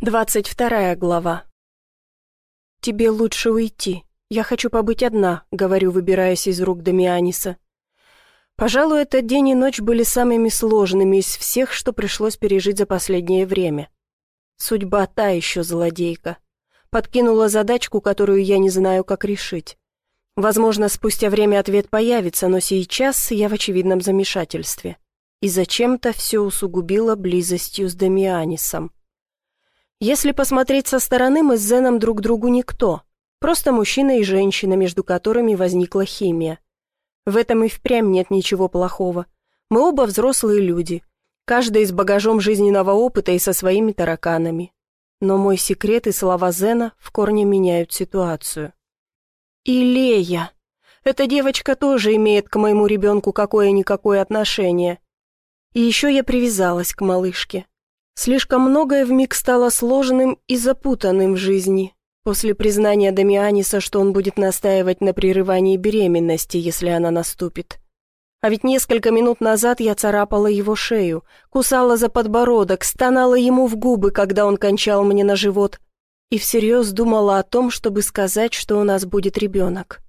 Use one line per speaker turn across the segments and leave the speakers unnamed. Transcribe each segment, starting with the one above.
Двадцать вторая глава. «Тебе лучше уйти. Я хочу побыть одна», — говорю, выбираясь из рук Дамианиса. Пожалуй, этот день и ночь были самыми сложными из всех, что пришлось пережить за последнее время. Судьба та еще злодейка. Подкинула задачку, которую я не знаю, как решить. Возможно, спустя время ответ появится, но сейчас я в очевидном замешательстве. И зачем-то все усугубило близостью с Дамианисом. Если посмотреть со стороны, мы с Зеном друг другу никто. Просто мужчина и женщина, между которыми возникла химия. В этом и впрямь нет ничего плохого. Мы оба взрослые люди, каждый с багажом жизненного опыта и со своими тараканами. Но мой секрет и слова Зена в корне меняют ситуацию. И Лея. Эта девочка тоже имеет к моему ребенку какое-никакое отношение. И еще я привязалась к малышке. Слишком многое вмиг стало сложным и запутанным в жизни. После признания Дамианиса, что он будет настаивать на прерывании беременности, если она наступит. А ведь несколько минут назад я царапала его шею, кусала за подбородок, стонала ему в губы, когда он кончал мне на живот, и всерьез думала о том, чтобы сказать, что у нас будет ребенок.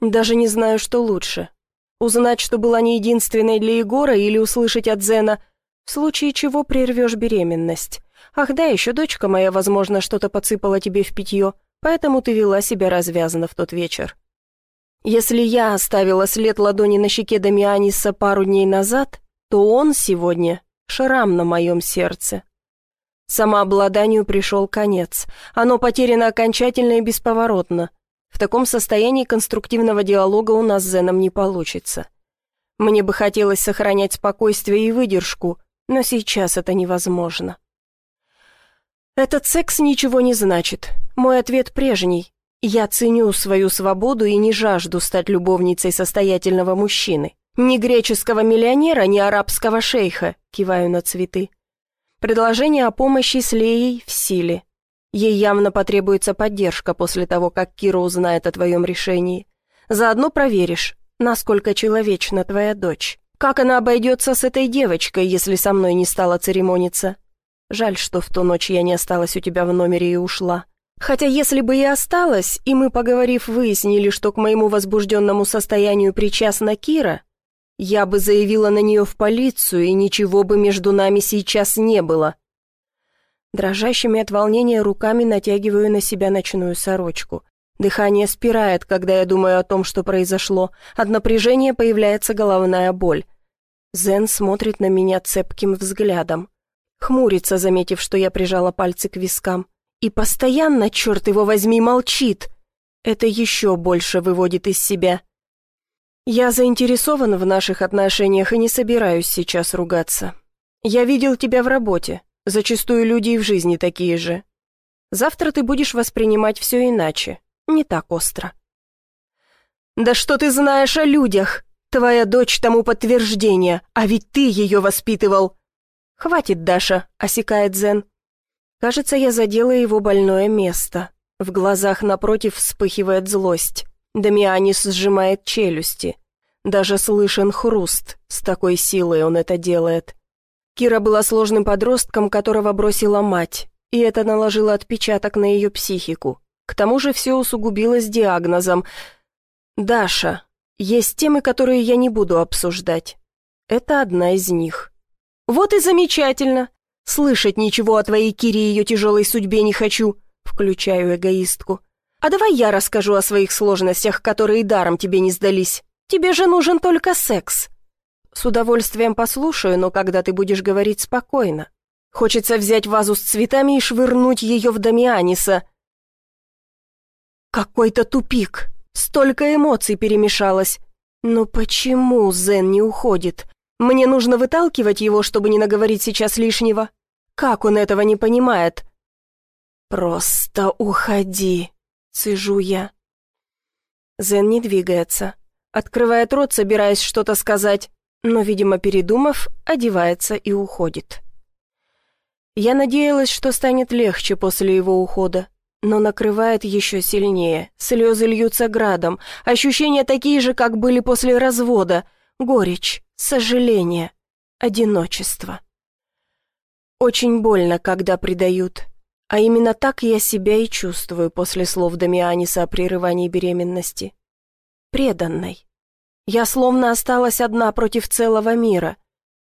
Даже не знаю, что лучше. Узнать, что была не единственной для Егора, или услышать от Зена – в случае чего прервешь беременность. Ах да, еще дочка моя, возможно, что-то подсыпала тебе в питье, поэтому ты вела себя развязанно в тот вечер. Если я оставила след ладони на щеке Дамианиса пару дней назад, то он сегодня шрам на моем сердце. Самообладанию пришел конец. Оно потеряно окончательно и бесповоротно. В таком состоянии конструктивного диалога у нас с Зеном не получится. Мне бы хотелось сохранять спокойствие и выдержку, но сейчас это невозможно. Этот секс ничего не значит. Мой ответ прежний. Я ценю свою свободу и не жажду стать любовницей состоятельного мужчины. Ни греческого миллионера, ни арабского шейха, киваю на цветы. Предложение о помощи с Леей в силе. Ей явно потребуется поддержка после того, как Кира узнает о твоем решении. Заодно проверишь, насколько человечна твоя дочь. Как она обойдется с этой девочкой, если со мной не стала церемониться? Жаль, что в ту ночь я не осталась у тебя в номере и ушла. Хотя если бы и осталась, и мы, поговорив, выяснили, что к моему возбужденному состоянию причастна Кира, я бы заявила на нее в полицию, и ничего бы между нами сейчас не было. Дрожащими от волнения руками натягиваю на себя ночную сорочку. Дыхание спирает, когда я думаю о том, что произошло. От напряжения появляется головная боль. Зен смотрит на меня цепким взглядом. Хмурится, заметив, что я прижала пальцы к вискам. И постоянно, черт его возьми, молчит. Это еще больше выводит из себя. Я заинтересован в наших отношениях и не собираюсь сейчас ругаться. Я видел тебя в работе. Зачастую люди и в жизни такие же. Завтра ты будешь воспринимать все иначе не так остро. «Да что ты знаешь о людях? Твоя дочь тому подтверждение, а ведь ты ее воспитывал!» «Хватит, Даша», — осекает Зен. Кажется, я задела его больное место. В глазах напротив вспыхивает злость. Дамианис сжимает челюсти. Даже слышен хруст, с такой силой он это делает. Кира была сложным подростком, которого бросила мать, и это наложило отпечаток на ее психику. К тому же все усугубилось диагнозом. «Даша, есть темы, которые я не буду обсуждать. Это одна из них». «Вот и замечательно. Слышать ничего о твоей Кире и ее тяжелой судьбе не хочу», включаю эгоистку. «А давай я расскажу о своих сложностях, которые даром тебе не сдались. Тебе же нужен только секс». «С удовольствием послушаю, но когда ты будешь говорить спокойно. Хочется взять вазу с цветами и швырнуть ее в Дамианиса», какой-то тупик. Столько эмоций перемешалось. Но почему Зен не уходит? Мне нужно выталкивать его, чтобы не наговорить сейчас лишнего. Как он этого не понимает? Просто уходи, цежу я. Зен не двигается. Открывает рот, собираясь что-то сказать, но, видимо, передумав, одевается и уходит. Я надеялась, что станет легче после его ухода но накрывает еще сильнее. Слезы льются градом, ощущения такие же, как были после развода. Горечь, сожаление, одиночество. Очень больно, когда предают. А именно так я себя и чувствую после слов Дамианиса о прерывании беременности. Преданной. Я словно осталась одна против целого мира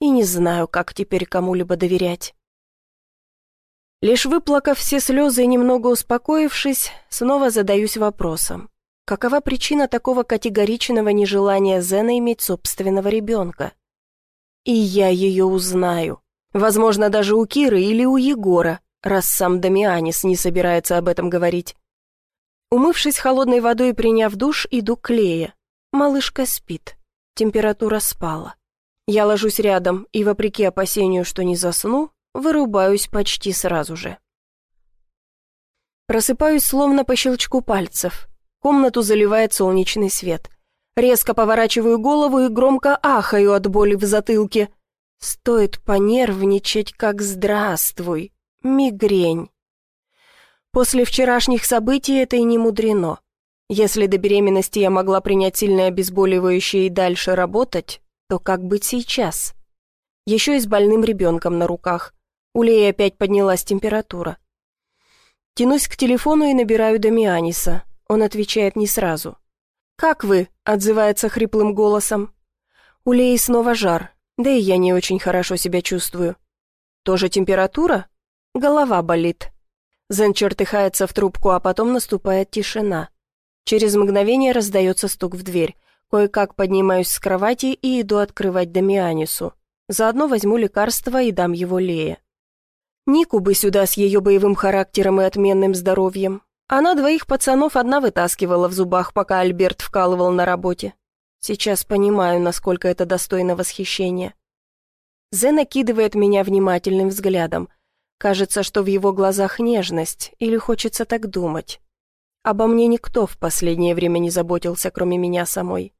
и не знаю, как теперь кому-либо доверять. Лишь выплакав все слезы и немного успокоившись, снова задаюсь вопросом. Какова причина такого категоричного нежелания Зена иметь собственного ребенка? И я ее узнаю. Возможно, даже у Киры или у Егора, раз сам Дамианис не собирается об этом говорить. Умывшись холодной водой и приняв душ, иду к Лее. Малышка спит. Температура спала. Я ложусь рядом и, вопреки опасению, что не засну, вырубаюсь почти сразу же. Просыпаюсь словно по щелчку пальцев. Комнату заливает солнечный свет. Резко поворачиваю голову и громко ахаю от боли в затылке. Стоит понервничать, как «здравствуй». Мигрень. После вчерашних событий это и не мудрено. Если до беременности я могла принять сильное обезболивающее и дальше работать, то как быть сейчас? Еще и с больным ребенком на руках. У Леи опять поднялась температура. Тянусь к телефону и набираю Дамианиса. Он отвечает не сразу. «Как вы?» — отзывается хриплым голосом. У Леи снова жар, да и я не очень хорошо себя чувствую. Тоже температура? Голова болит. Зен чертыхается в трубку, а потом наступает тишина. Через мгновение раздается стук в дверь. Кое-как поднимаюсь с кровати и иду открывать Дамианису. Заодно возьму лекарство и дам его Лее. Нику бы сюда с ее боевым характером и отменным здоровьем. Она двоих пацанов одна вытаскивала в зубах, пока Альберт вкалывал на работе. Сейчас понимаю, насколько это достойно восхищения. Зен окидывает меня внимательным взглядом. Кажется, что в его глазах нежность, или хочется так думать. Обо мне никто в последнее время не заботился, кроме меня самой.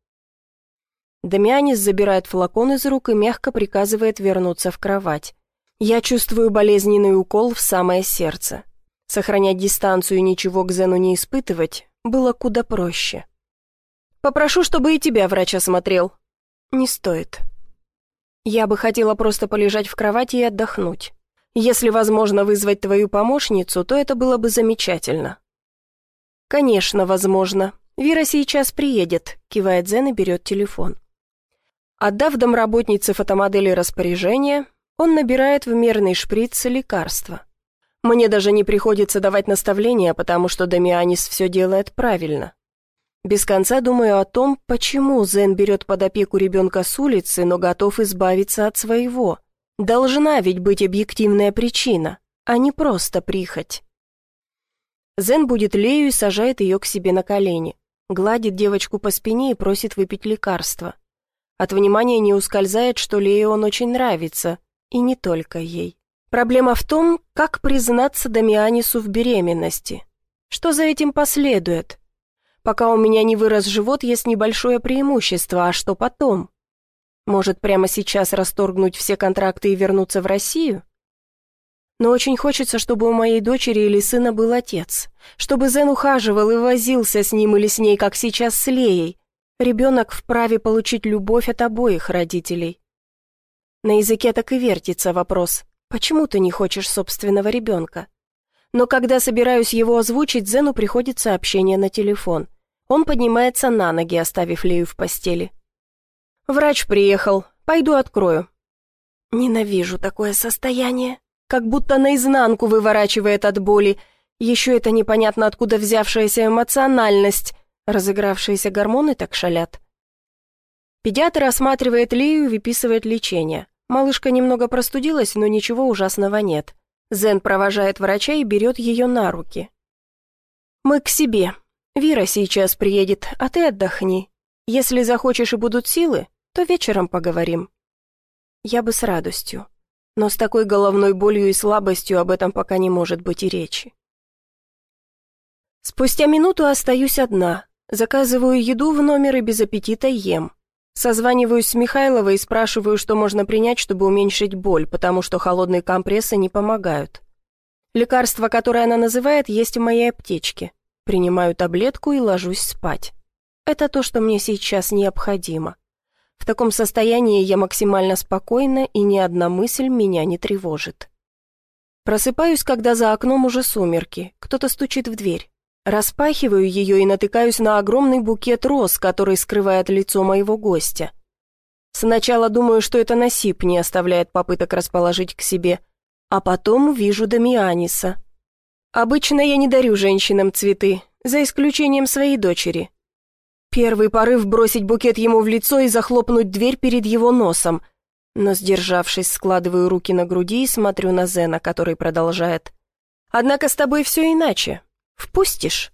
Дамианис забирает флакон из рук и мягко приказывает вернуться в кровать. Я чувствую болезненный укол в самое сердце. Сохранять дистанцию и ничего к Зену не испытывать было куда проще. «Попрошу, чтобы и тебя врач осмотрел». «Не стоит. Я бы хотела просто полежать в кровати и отдохнуть. Если возможно вызвать твою помощницу, то это было бы замечательно». «Конечно, возможно. Вера сейчас приедет», — кивает Зен и берет телефон. Отдав домработнице фотомодели распоряжения, он набирает в мерный шприц лекарства. Мне даже не приходится давать наставления, потому что Дамианис все делает правильно. Без конца думаю о том, почему Зен берет под опеку ребенка с улицы, но готов избавиться от своего. Должна ведь быть объективная причина, а не просто прихоть. Зен будет Лею и сажает ее к себе на колени, гладит девочку по спине и просит выпить лекарство. От внимания не ускользает, что Лее он очень нравится, и не только ей. Проблема в том, как признаться Дамианису в беременности. Что за этим последует? Пока у меня не вырос живот, есть небольшое преимущество, а что потом? Может, прямо сейчас расторгнуть все контракты и вернуться в Россию? Но очень хочется, чтобы у моей дочери или сына был отец. Чтобы Зен ухаживал и возился с ним или с ней, как сейчас с Леей. Ребенок вправе получить любовь от обоих родителей. На языке так и вертится вопрос «Почему ты не хочешь собственного ребенка?» Но когда собираюсь его озвучить, Зену приходит сообщение на телефон. Он поднимается на ноги, оставив Лею в постели. «Врач приехал. Пойду открою». Ненавижу такое состояние. Как будто наизнанку выворачивает от боли. Еще это непонятно откуда взявшаяся эмоциональность. Разыгравшиеся гормоны так шалят. Педиатр осматривает Лею и выписывает лечение. Малышка немного простудилась, но ничего ужасного нет. Зен провожает врача и берет ее на руки. «Мы к себе. Вера сейчас приедет, а ты отдохни. Если захочешь и будут силы, то вечером поговорим». Я бы с радостью, но с такой головной болью и слабостью об этом пока не может быть и речи. Спустя минуту остаюсь одна, заказываю еду в номер и без аппетита ем. Созваниваюсь с Михайловой и спрашиваю, что можно принять, чтобы уменьшить боль, потому что холодные компрессы не помогают. Лекарство, которое она называет, есть в моей аптечке. Принимаю таблетку и ложусь спать. Это то, что мне сейчас необходимо. В таком состоянии я максимально спокойна, и ни одна мысль меня не тревожит. Просыпаюсь, когда за окном уже сумерки, кто-то стучит в дверь. Распахиваю ее и натыкаюсь на огромный букет роз, который скрывает лицо моего гостя. Сначала думаю, что это Насип не оставляет попыток расположить к себе, а потом вижу Дамианиса. Обычно я не дарю женщинам цветы, за исключением своей дочери. Первый порыв бросить букет ему в лицо и захлопнуть дверь перед его носом, но, сдержавшись, складываю руки на груди и смотрю на Зена, который продолжает. «Однако с тобой все иначе. Впустишь?»